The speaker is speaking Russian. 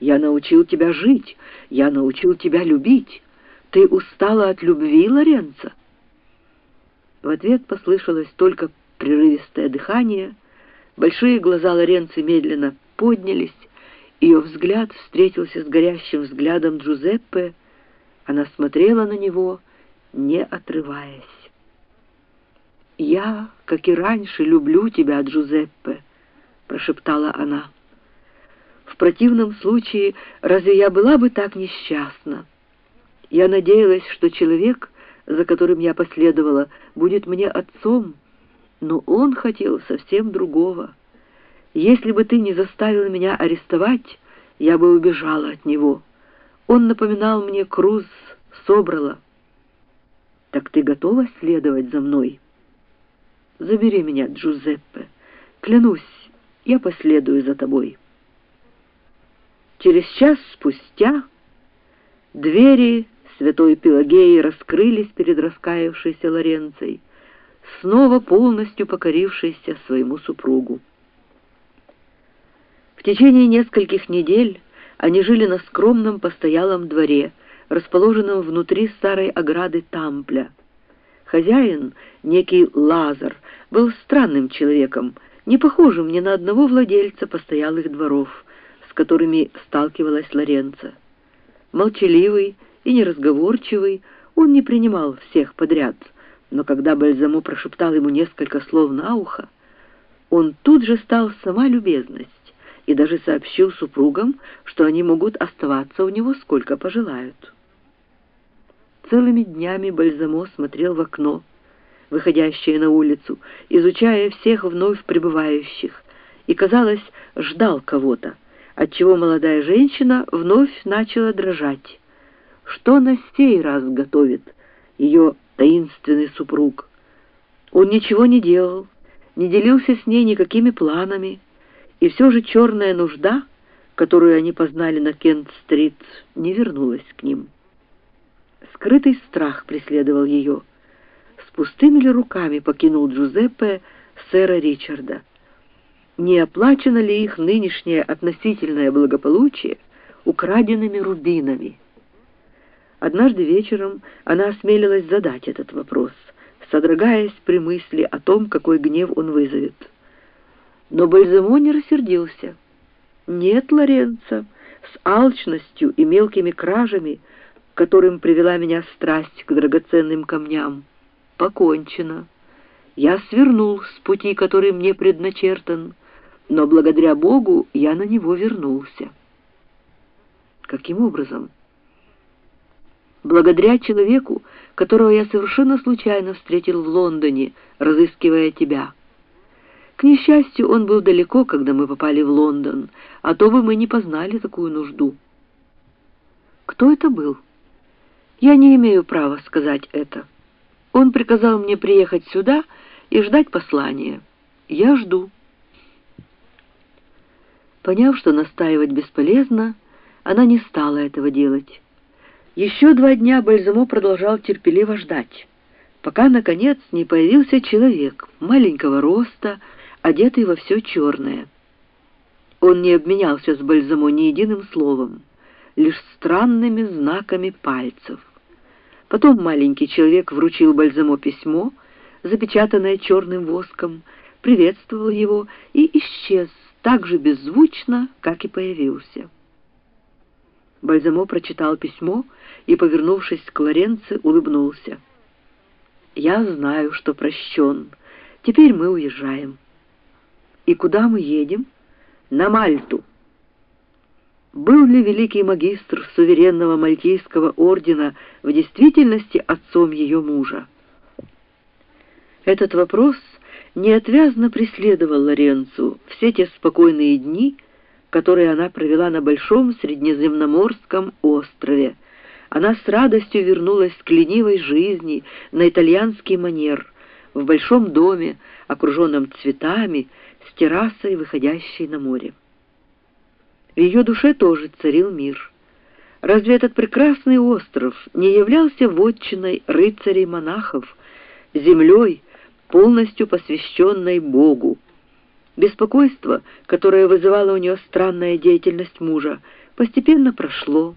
Я научил тебя жить, я научил тебя любить. Ты устала от любви, Лоренцо?» В ответ послышалось только прерывистое дыхание. Большие глаза Лоренцо медленно поднялись, ее взгляд встретился с горящим взглядом Джузеппе. Она смотрела на него, не отрываясь. «Я, как и раньше, люблю тебя, Джузеппе», — прошептала она. «В противном случае разве я была бы так несчастна? Я надеялась, что человек, за которым я последовала, будет мне отцом, но он хотел совсем другого». Если бы ты не заставил меня арестовать, я бы убежала от него. Он напоминал мне Круз Собрала. Так ты готова следовать за мной? Забери меня, Джузеппе. Клянусь, я последую за тобой. Через час спустя двери святой Пелагеи раскрылись перед раскаявшейся Лоренцей, снова полностью покорившейся своему супругу. В течение нескольких недель они жили на скромном постоялом дворе, расположенном внутри старой ограды Тампля. Хозяин, некий Лазар, был странным человеком, не похожим ни на одного владельца постоялых дворов, которыми сталкивалась Лоренца. Молчаливый и неразговорчивый, он не принимал всех подряд, но когда Бальзамо прошептал ему несколько слов на ухо, он тут же стал сама любезность и даже сообщил супругам, что они могут оставаться у него сколько пожелают. Целыми днями Бальзамо смотрел в окно, выходящее на улицу, изучая всех вновь прибывающих, и, казалось, ждал кого-то, отчего молодая женщина вновь начала дрожать. Что на сей раз готовит ее таинственный супруг? Он ничего не делал, не делился с ней никакими планами, и все же черная нужда, которую они познали на Кент-стрит, не вернулась к ним. Скрытый страх преследовал ее. С пустыми ли руками покинул Джузеппе сэра Ричарда? Не оплачено ли их нынешнее относительное благополучие украденными рубинами? Однажды вечером она осмелилась задать этот вопрос, содрогаясь при мысли о том, какой гнев он вызовет. Но Бальзамо не рассердился. «Нет, Лоренцо, с алчностью и мелкими кражами, которым привела меня страсть к драгоценным камням, покончено. Я свернул с пути, который мне предначертан, но благодаря Богу я на него вернулся». «Каким образом?» «Благодаря человеку, которого я совершенно случайно встретил в Лондоне, разыскивая тебя». К несчастью, он был далеко, когда мы попали в Лондон, а то бы мы не познали такую нужду. Кто это был? Я не имею права сказать это. Он приказал мне приехать сюда и ждать послания. Я жду. Поняв, что настаивать бесполезно, она не стала этого делать. Еще два дня Бальзамо продолжал терпеливо ждать, пока, наконец, не появился человек маленького роста, одетый во все черное. Он не обменялся с Бальзамо ни единым словом, лишь странными знаками пальцев. Потом маленький человек вручил Бальзамо письмо, запечатанное черным воском, приветствовал его и исчез так же беззвучно, как и появился. Бальзамо прочитал письмо и, повернувшись к Лоренце, улыбнулся. «Я знаю, что прощен. Теперь мы уезжаем». И куда мы едем? На Мальту. Был ли великий магистр суверенного мальтийского ордена в действительности отцом ее мужа? Этот вопрос неотвязно преследовал Лоренцу все те спокойные дни, которые она провела на большом среднеземноморском острове. Она с радостью вернулась к ленивой жизни на итальянский манер, в большом доме, окруженном цветами, с террасой, выходящей на море. В ее душе тоже царил мир. Разве этот прекрасный остров не являлся вотчиной рыцарей-монахов, землей, полностью посвященной Богу? Беспокойство, которое вызывала у нее странная деятельность мужа, Постепенно прошло.